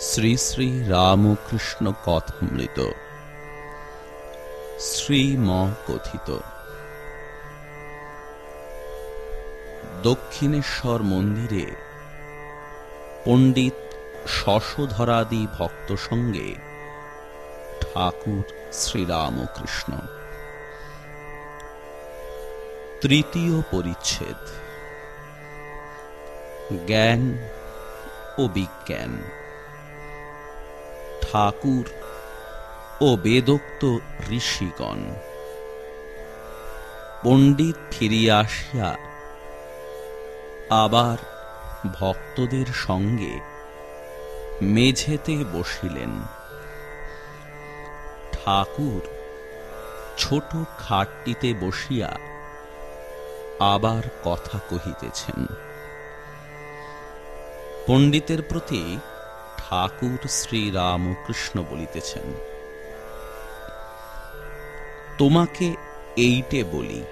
শ্রী শ্রী রামকৃষ্ণ কথামৃত। শ্রীম কথিত দক্ষিণেশ্বর মন্দিরে পণ্ডিত শশধরাদি ভক্ত সঙ্গে ঠাকুর শ্রীরামকৃষ্ণ। তৃতীয় পরিচ্ছেদ। জ্ঞান ও বিজ্ঞান। ঠাকুর ও বেদোক্ত ঋষিগণ। পণ্ডিত ফিরিয়া আসিয়া আবার ভক্তদের সঙ্গে মেঝেতে বসিলেন। ঠাকুর ছোট খাটটিতে বসিয়া আবার কথা কহিতেছেন। পণ্ডিতের প্রতি ঠাকুর শ্রীরামকৃষ্ণ বলিতেছেন। তোমাকে এইটে বলি,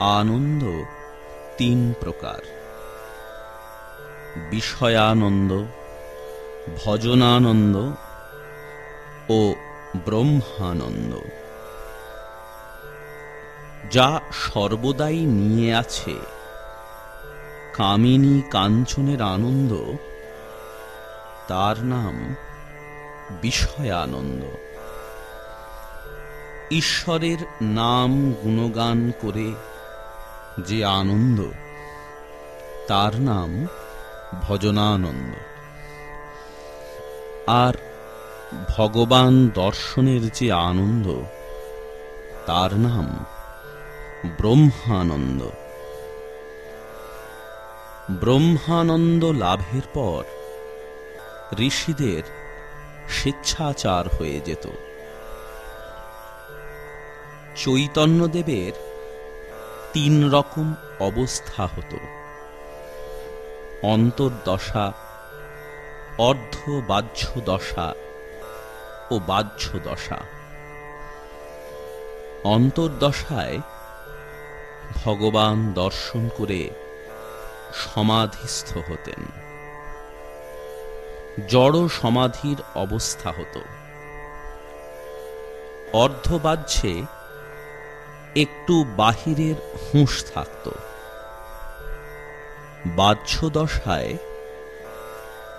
আনন্দ তিন প্রকার। বিষয়ানন্দ, ভজনানন্দ ও ব্রহ্মানন্দ। যা সর্বদাই নিয়ে আছে, কামিনী কাঞ্চনের আনন্দ তার নাম বিষয়ানন্দ। ঈশ্বরের নাম গুণগান করে যে আনন্দ, তার নাম ভজনানন্দ। আর ভগবান দর্শনের যে আনন্দ, তার নাম ব্রহ্মানন্দ। ব্রহ্মানন্দ লাভের পর ঋষিদের স্বেচ্ছাচার হয়ে যেত। চৈতন্যদেবের তিন রকম অবস্থা হতো। অন্তর্দশা অর্ধ বাহ্য দশা ও বাহ্য দশা অন্তর্দশায় ভগবান দর্শন করে সমাধিস্থ হতেন। জড় সমাধির অবস্থা হতো। অর্ধবাহ্যে একটু বাহিরের হুঁশ থাকত। বাহ্য দশায়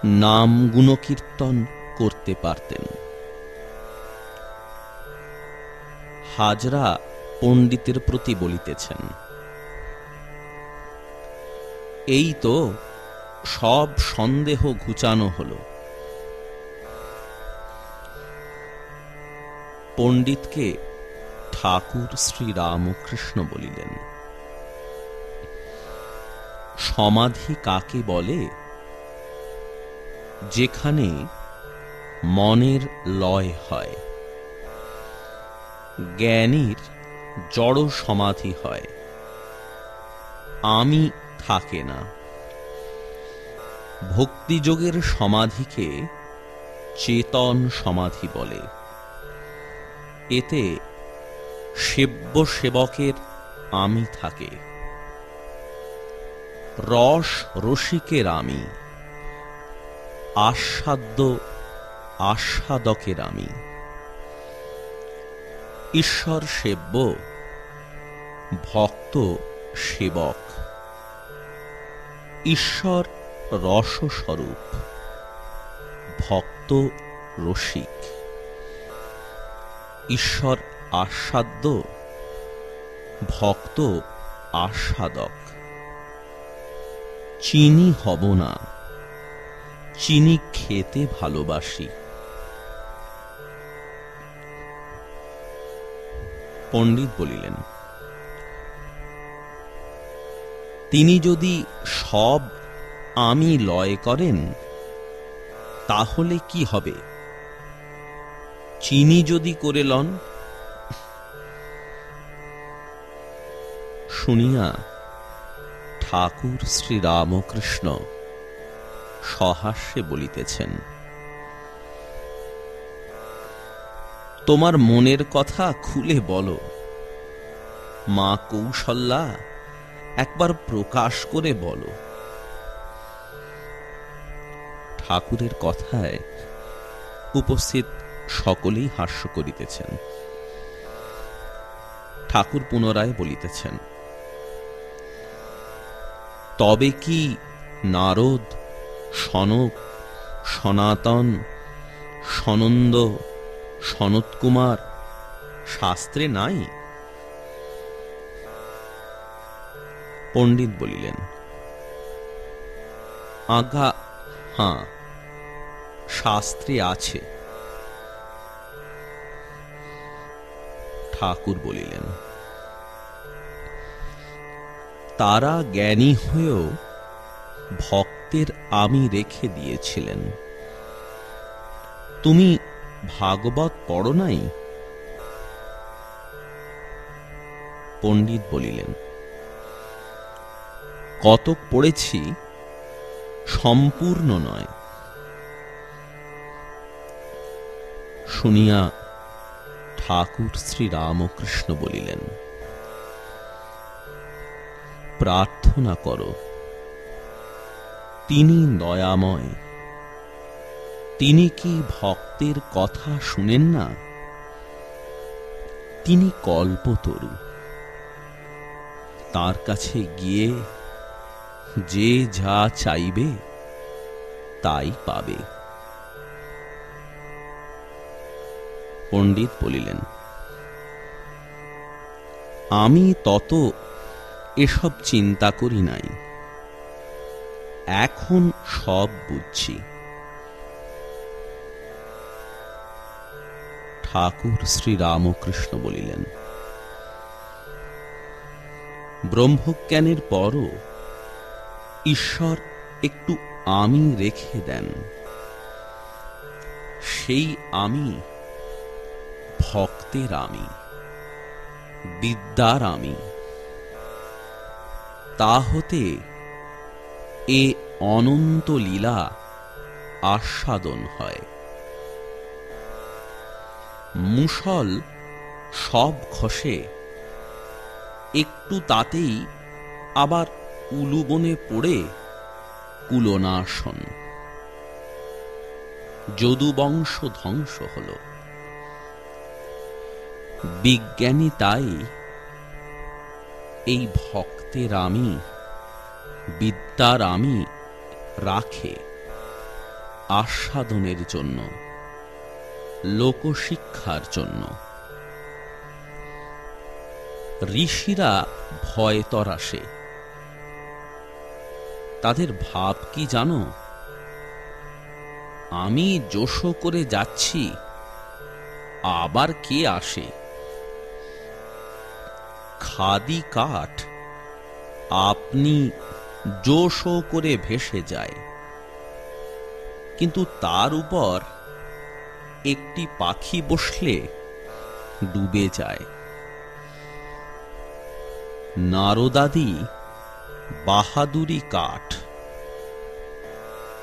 নাম গুণকীর্তন করতে পারতেন। হাজরা পণ্ডিতের প্রতি বলিতেছেন, এই তো সব সন্দেহ ঘুচানো হল। পণ্ডিতকে ঠাকুর শ্রী রামকৃষ্ণ বলিলেন। সমাধি কাকে বলে? যেখানে মনের লয় হয়। জ্ঞানীর জড় সমাধি হয়। আমি থাকে না। ভক্তিযোগের সমাধিকে চেতন সমাধি বলে। এতে সেব্য সেবকের আমি থাকে। রস রসিকের আমি, আস্বাদ্য আস্বাদকের আমি। ঈশ্বর সেব্য, ভক্ত সেবক। ঈশ্বর রসস্বরূপ, ভক্ত রসিক। ঈশ্বর আস্বাদ্য, ভক্ত আস্বাদক। চিনি হব না, চিনি খেতে ভালোবাসি। পণ্ডিত বলিলেন, তিনি যদি সব আমি লয় করেন, তাহলে কি হবে? চিনি যদি করে লন। শুনিয়া ঠাকুর শ্রী রামকৃষ্ণ সহাস্যে বলিতেছেন, তোমার মনের কথা খুলে বলো। মা কৌশল্যা, একবার প্রকাশ করে বলো। ঠাকুরের কথায় উপস্থিত সকলেই হাস্য করিতেছেন। ঠাকুর পুনরায় বলিতেছেন, তবে কি নারদ, সনক, সনাতন, সনন্দ, সনৎকুমার শাস্ত্রে নাই? পণ্ডিত বলিলেন, আজ্ঞা হাঁ শাস্ত্রে আছে। ঠাকুর বলিলেন, তারা জ্ঞানী হয়েও ভক্তের আমি রেখে দিয়েছিলেন। তুমি ভাগবত পড়ো নাই? পণ্ডিত বলিলেন, কতক পড়েছি, সম্পূর্ণ নয়। শুনিয়া ঠাকুর শ্রী রামকৃষ্ণ বলিলেন, প্রার্থনা করো, তিনি দয়াময়। তিনি কি ভক্তের কথা শুনেন না? তিনি কল্পতরু। তার কাছে গিয়ে যে যা চাইবে, তাই পাবে। পণ্ডিত বলিলেন, আমি তত এসব চিন্তা করি নাই। এখন সব বুঝছি। ঠাকুর শ্রী রামকৃষ্ণ বলিলেন, ব্রহ্মজ্ঞানের পরও ঈশ্বর একটু আমি রেখে দেন। সেই আমি ভক্তের আমি বিদ্যার আমি তা হতে এ অনন্ত লীলা আস্বাদন হয়। মুসল সব ঘষে একটু তাতেই আবার উলুবনে পড়ে কুলনাশন। যদুবংশ ধ্বংস হল। বিজ্ঞানী তাই এই ভক্তের আমি, বিদ্যার আমি রাখে আস্বাদনের জন্য, লোকশিক্ষার জন্য। ঋষিরা ভয় তরাসে তাদের ভাব কি জানো? আমি জোশ করে যাচ্ছি, আবার কে আসে? খাদি কাঠ আপনি জোশ করে ভেসে যায়। কিন্তু তার উপর একটি পাখি বসলে ডুবে যায়। নারদাদি, বাহাদুরি কাঠ,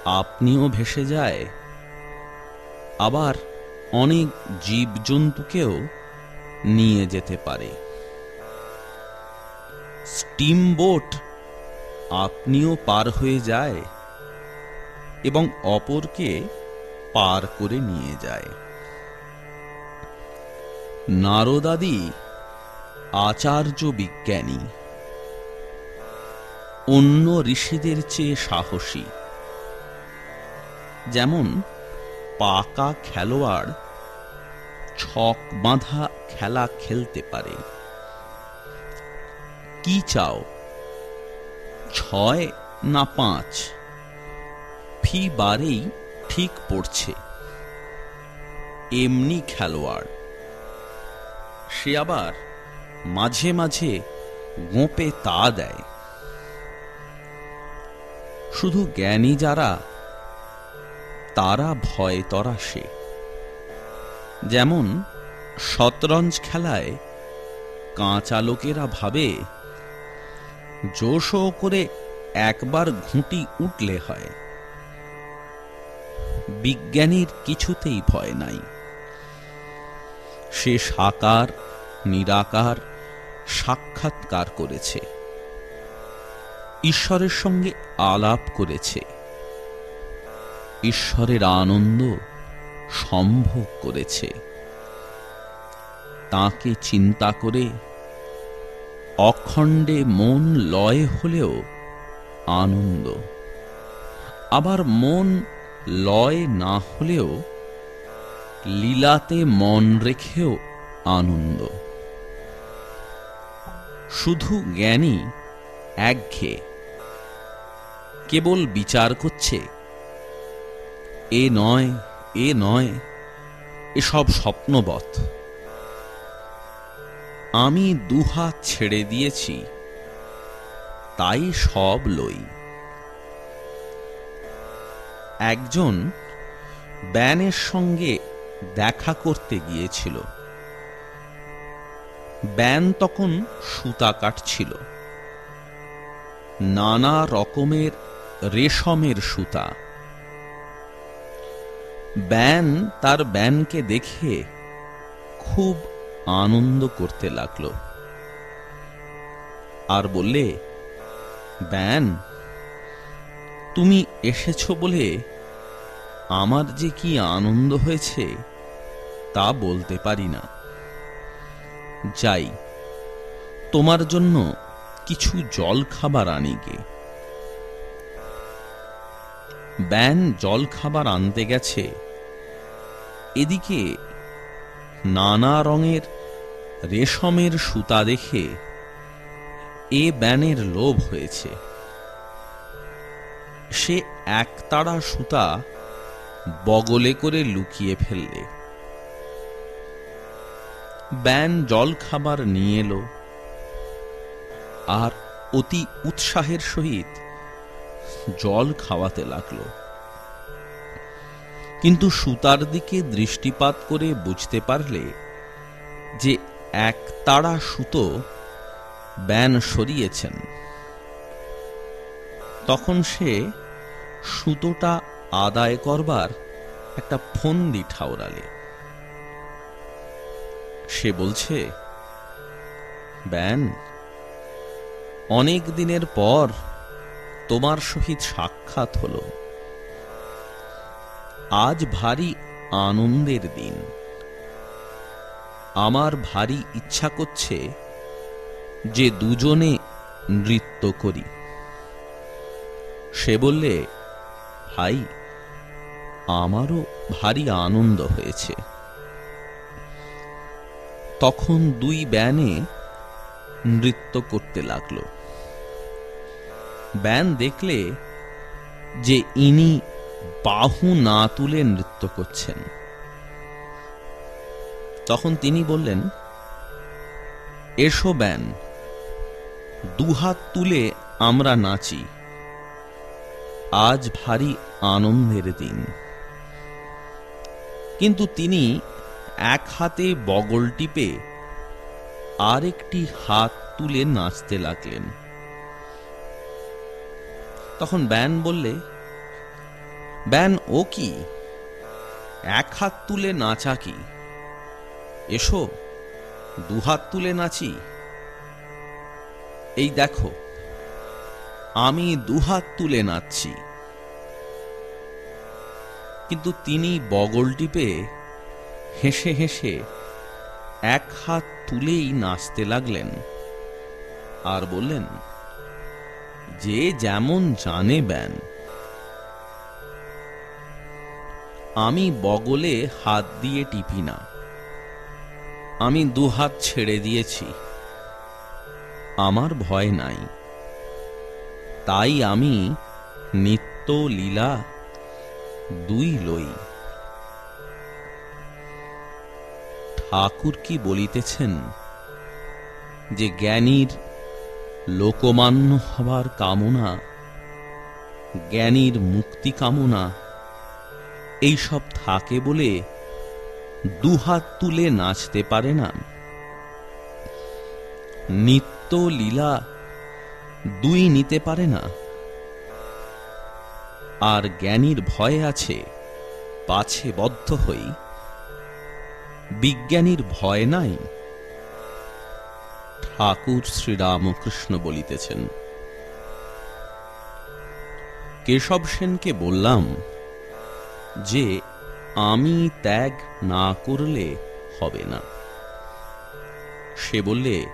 আপনিও ভেসে যায়। আবার অনেক জীবজন্তুকেও নিয়ে যেতে পারে। স্টিমবোট আপনিও পার হয়ে যায় এবং অপরকে পার করে নিয়ে যায়। নারদাদি আচার্য বিজ্ঞানী, অন্য ঋষিদের চেয়ে সাহসী, যেমন পাকা খেলোয়াড় ছক বাঁধা খেলা খেলতে পারে। কি চাও? ছয় না পাঁচ? ফি বারেই ঠিক পড়ছে। এমনি খেলোয়াড়। সে আবার মাঝে মাঝে গোপে তা দেয়। শুধু জ্ঞানী যারা, তারা ভয় তরাসে যেমন শতরঞ্জ খেলায় কাঁচা লোকেরা ভাবে জোশো করে একবার ঘুঁটি উঠলে হয়। বিজ্ঞানীর কিছুতেই ভয় নাই। সে সাকার, নিরাকার, সাক্ষাৎকার করেছে। ঈশ্বরের সঙ্গে আলাপ করেছে। ঈশ্বরের আনন্দ সম্ভোগ করেছে। তাকে চিন্তা করে অখণ্ডে মন লয় হলেও আনন্দ। আবার মন লয় না হলেও লীলাতে মন রেখেও আনন্দ। শুধু জ্ঞানী একঘেয়ে কেবল বিচার করছে। এ নয় এ নয়, এসব স্বপ্নবৎ। আমি দুহাত ছেড়ে দিয়েছি, তাই সব লই। একজন ব্যানের সঙ্গে দেখা করতে গিয়েছিল। ব্যান তখন সুতা কাটছিল। নানা রকমের রেশমের সুতা। ব্যান তার ব্যানকে দেখে খুব আনন্দ করতে লাগল। আর বললে, ব্যান, তুমি এসেছ বলে আমার যে কি আনন্দ হয়েছে তা বলতে পারি না। যাই, তোমার জন্য কিছু জল খাবার আনি গে। ব্যান জল খাবার আনতে গেছে। এদিকে নানা রঙের রেশমের সুতা দেখে এ ব্যানের লোভ হয়েছে। সে একতাড়া সুতা বগলে করে লুকিয়ে ফেললে। ব্যান জল খাবার নিয়ে এলো আর অতি উৎসাহের সহিত জল খাওয়াতে লাগল। কিন্তু সুতার দিকে দৃষ্টিপাত করে বুঝতে পারলে যে এক তাড়া সুতো ব্যান সরিয়েছেন। তখন সে সুতোটা আদায় করবার একটা ফন্দি ঠাউরালে সে বলছে, ব্যান, অনেক দিনের পর তোমার সহিত সাক্ষাৎ হল। আজ ভারী আনন্দের দিন। আমার ভারী ইচ্ছা করছে যে দুজনে নৃত্য করি। সে বললে, ভাই, আমারও ভারী আনন্দ হয়েছে। তখন দুই ব্যানে নৃত্য করতে লাগল। ব্যান দেখলে যে ইনি বাহু না তুলে নৃত্য করছেন। তখন তিনি বললেন, এসো ব্যান, দুহাত তুলে আমরা নাচি। আজ ভারী আনন্দের দিন। কিন্তু তিনি এক হাতে বগল টিপে আরেকটি হাত তুলে নাচতে লাগলেন। তখন ব্যান বললে, ব্যান, ও কি? এক হাত তুলে নাচা কি? এসো, দুহাত তুলে নাচি। এই দেখো, আমি দুহাত তুলে নাচছি। কিন্তু তিনি বগল টিপে হেসে হেসে এক হাত তুলেই নাচতে লাগলেন আর বললেন, যে যেমন জানে ব্যান। আমি বগলে হাত দিয়ে টিপি না। আমি দুহাত ছেড়ে দিয়েছি। আমার ভয় নাই। তাই আমি নিত্য লীলা দুই লই। ঠাকুর কি বলিতেছেন যে জ্ঞানীর লোকমান্য হবার কামনা, জ্ঞানীর মুক্তি কামনা, এইসব থাকে বলে দুহাত তুলে নাচতে পারে না। নিত্য লীলা দুই নিতে পারে না। আর জ্ঞানীর ভয় আছে, পাছে বদ্ধ হই। বিজ্ঞানীর ভয় নাই। ঠাকুর শ্রীরামকৃষ্ণ বলিতেছেন, কেশব সেনকে বললাম যে, আমি ত্যাগ না করলে হবে না। সে বললে,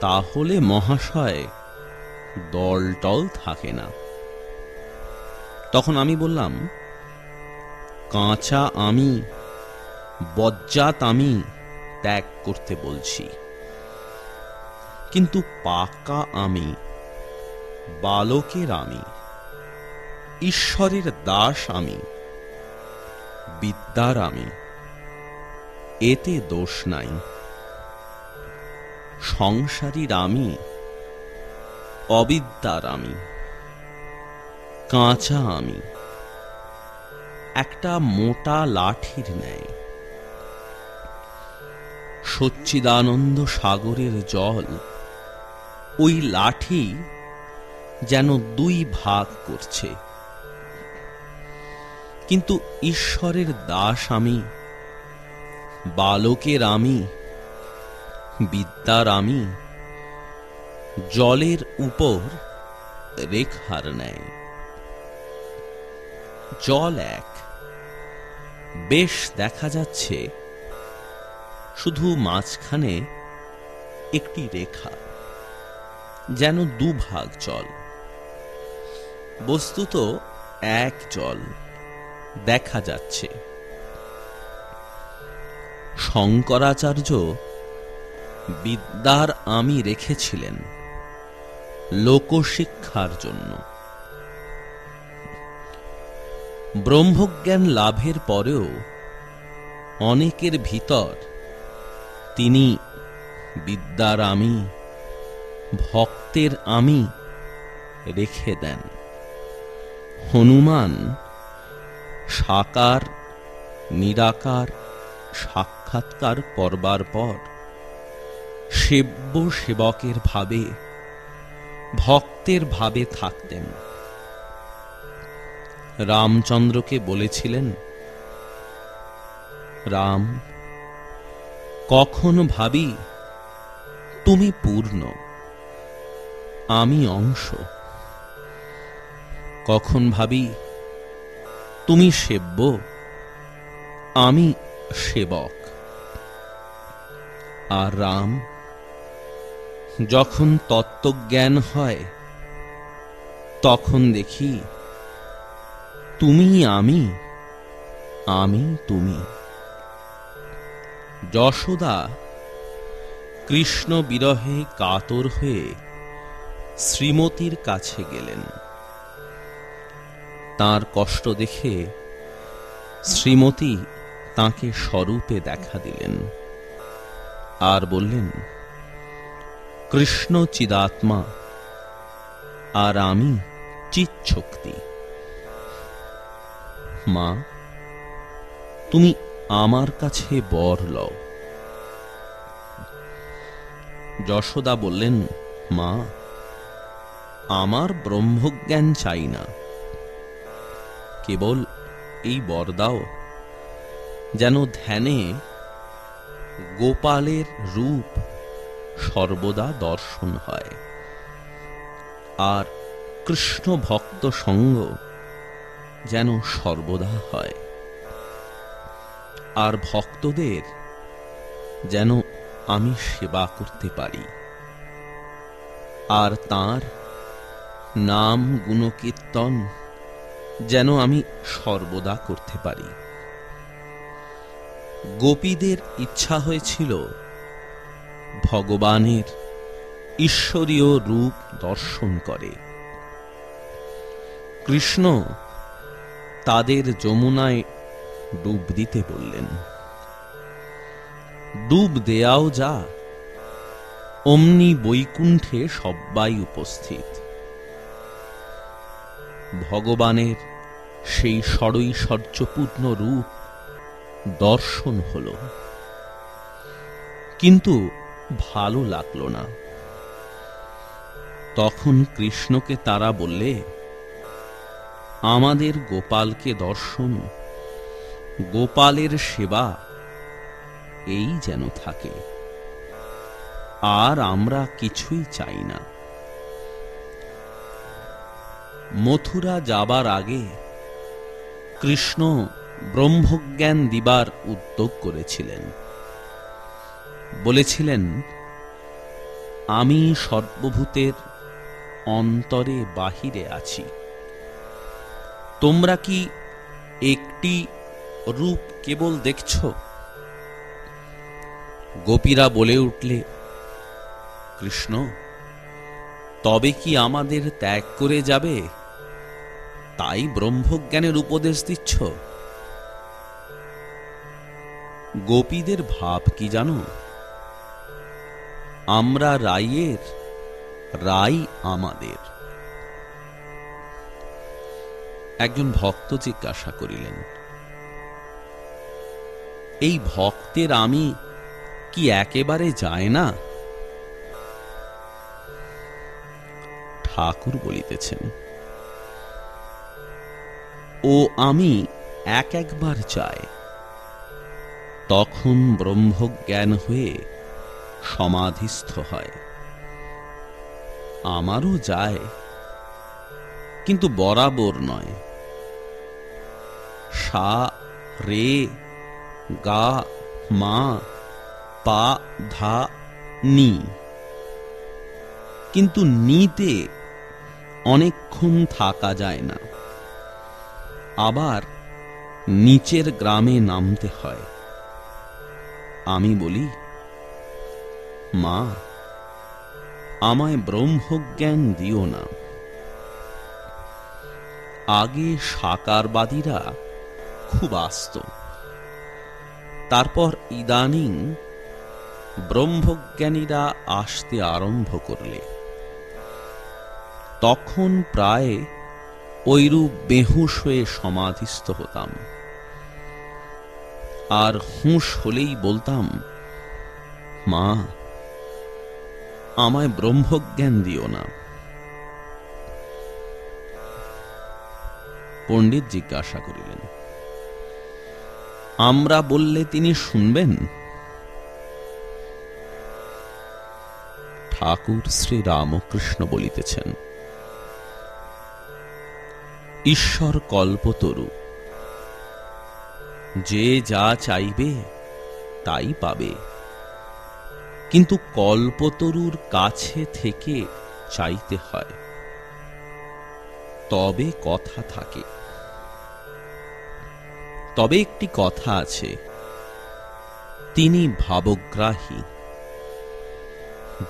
তাহলে মহাশয় দল টল থাকে না। তখন আমি বললাম, কাঁচা আমি, বজ্জাত আমি ত্যাগ করতে বলছি। কিন্তু পাকা আমি, বালকের আমি, ঈশ্বরের দাস আমি বিদ্যার আমি। এতে দোষ নাই। সংসারীর আমি, অবিদ্যার আমি, কাঁচা আমি। একটা মোটা লাঠির ন্যায়। সচ্চিদানন্দ সাগরের জল, ওই লাঠি যেন দুই ভাগ করছে। কিন্তু ঈশ্বরের দাস আমি, বালকের আমি, বিদ্যার আমি, জলের উপর রেখার নেয় জল এক, বেশ দেখা যাচ্ছে, শুধু মাঝখানে একটি রেখা, যেন দুভাগ জল, বস্তুত এক জল। দেখা যাচ্ছে। শঙ্করাচার্য বিদ্যার আমি রেখেছিলেন লোকশিক্ষার জন্য। ব্রহ্মজ্ঞান লাভের পরেও অনেকের ভিতর তিনি বিদ্যার আমি, ভক্তের আমি রেখে দেন। হনুমান সাকার, নিরাকার, সাক্ষাৎকার করবার পর সেব্য সেবকের ভাবে, ভক্তের ভাবে থাকতেন। রামচন্দ্রকে বলেছিলেন, রাম, কখন ভাবি তুমি পূর্ণ? আমি অংশ। কখন ভাবি তুমি সেব্য, আমি সেবক। আর রাম, যখন তত্ত্বজ্ঞান হয়, তখন দেখি, তুমি আমি আমি তুমি। যশোদা, কৃষ্ণ বিরহে কাতর হয়ে শ্রীমতীর কাছে গেলেন। তার কষ্ট দেখে শ্রীমতী তাকে স্বরূপে দেখা দিলেন আর বললেন, কৃষ্ণ চিদাত্মা, আর আমি চিৎশক্তি মা, তুমি আমার কাছে বর লও। যশোদা বললেন, মা, আমার ব্রহ্মজ্ঞান চাই না। কেবল এই বর দাও যেন ধ্যানে গোপালের রূপ সর্বদা দর্শন হয়। আর কৃষ্ণ ভক্ত সঙ্গ যেন সর্বদা হয়। আর ভক্তদের যেন আমি সেবা করতে পারি। আর তার নাম গুণকীর্তন যেন আমি সর্বদা করতে পারি। গোপীদের ইচ্ছা হয়েছিল ভগবানের ঈশ্বরীয় রূপ দর্শন করে। কৃষ্ণ তাদের যমুনায় ডুব দিতে বললেন, ডুব দেয়াও যা, অমনি বৈকুণ্ঠে সব্বাই উপস্থিত। ভগবানের সেই সরৈশ্বর্যপূর্ণ রূপ দর্শন হল। কিন্তু ভালো লাগল না। তখন কৃষ্ণকে তারা বললে, আমাদের গোপালকে দর্শন, গোপালের সেবা এই যেন থাকে। আর আমরা কিছুই চাই না। মথুরা যাবার আগে কৃষ্ণ ব্রহ্মজ্ঞান দিবার উদ্যোগ করেছিলেন। বলেছিলেন, আমি সর্বভূতের অন্তরে বাহিরে আছি। তোমরা কি একটি রূপ কেবল দেখছ? গোপীরা বলে উঠলে, কৃষ্ণ তবে কি আমাদের ত্যাগ করে যাবে? তাই ব্রহ্মজ্ঞানের উপদেশ দিচ্ছ। গোপীদের ভাব কি জানো? আমরা রাইয়ের, রাই আমাদের। একজন ভক্ত জিজ্ঞাসা করিলেন, এই ভক্তের আমি কি একেবারে যায় না? ঠাকুর বলিতেছেন, ও আমি এক একবার চাই। তখন ব্রহ্মজ্ঞান হয়ে সমাধিস্থ হয়। আমারও যায়, কিন্তু বরাবর নয়। সা, রে, গা, মা, পা, ধা, নি। কিন্তু নিতে অনেকক্ষণ থাকা যায় না। আবার নিচের গ্রামে নামতে হয়। আমি বলি, মা, আমায় ব্রহ্মজ্ঞান দিও না। আগে সাকারবাদীরা খুব আসত। তারপর ইদানিং ব্রহ্মজ্ঞানীরা আসতে আরম্ভ করলে। তখন প্রায় ঐরূপ বেহুশ হয়ে সমাধিস্থ হতাম। আর হুঁশ হলেই বলতাম, মা, আমায় ব্রহ্মজ্ঞান দিও না। পণ্ডিত জিজ্ঞাসা করিলেন, আমরা বললে তিনি শুনবেন? ঠাকুর শ্রী রামকৃষ্ণ বলিতেছেন ঈশ্বর কল্পতরু যে যা চাইবে, তাই পাবে। কিন্তু কল্পতরুর কাছে থেকে চাইতে হয়। তবে কথা থাকে। তবে একটি কথা আছে। তিনি ভাবগ্রাহী।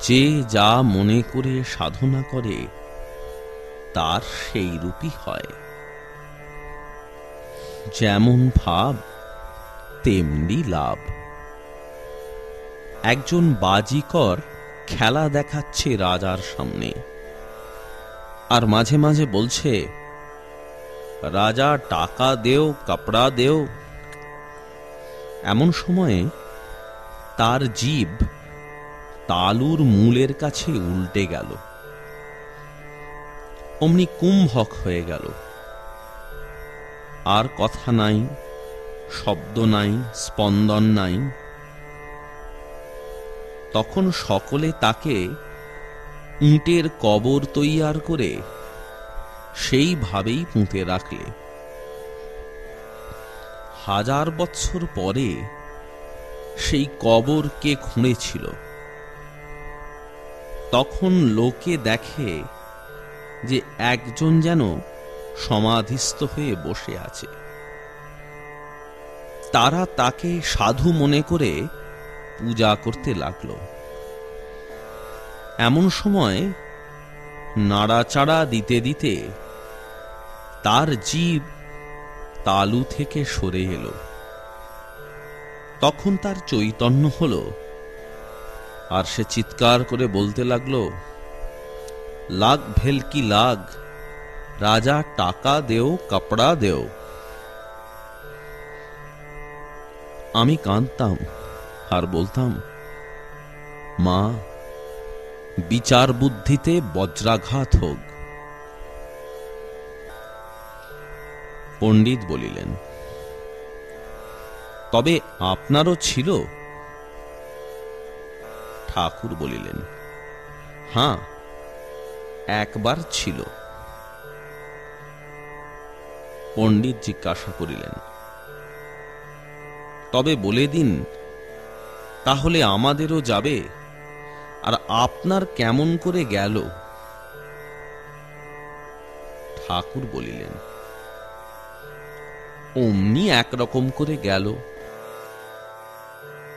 যে যা মনে করে সাধনা করে, তার সেই রূপই হয়। যেমন ভাব, তেমনি লাভ। একজন বাজিকর খেলা দেখাচ্ছে রাজার সামনে। আর মাঝে মাঝে বলছে, রাজা টাকা দেও, কাপড়া দেও। এমন সময়ে তার জীব তালুর মূলের কাছে উল্টে গেল। অমনি কুম্ভক হয়ে গেল। আর কথা নাই, শব্দ নাই, স্পন্দন নাই। তখন সকলে তাকে ইটের কবর তৈয়ার করে সেইভাবেই পুঁতে রাখলে। হাজার বৎসর পরে সেই কবর কে খুঁড়েছিল? তখন লোকে দেখে যে একজন যেন সমাধিস্থ হয়ে বসে আছে। তারা তাকে সাধু মনে করে পূজা করতে লাগল। এমন সময় নাড়াচাড়া দিতে দিতে তার জীব তালু থেকে সরে এলো। তখন তার চৈতন্য হল। আর সে চিৎকার করে বলতে লাগল, লাগ ভেলকি লাগ রাজা টাকা দেও, কাপড়া দেও। আমি কাঁদতাম আর বলতাম, মা বিচার বুদ্ধিতে বজ্রাঘাত হোক। পণ্ডিত বলিলেন, তবে আপনারও ছিল? ঠাকুর বলিলেন হাঁ একবার ছিল। পণ্ডিত জিজ্ঞাসা করিলেন। তবে বলে দিন, তাহলে আমাদেরও যাবে, আর আপনার কেমন করে গেল? ঠাকুর বলিলেন, অমনি একরকম করে গেল।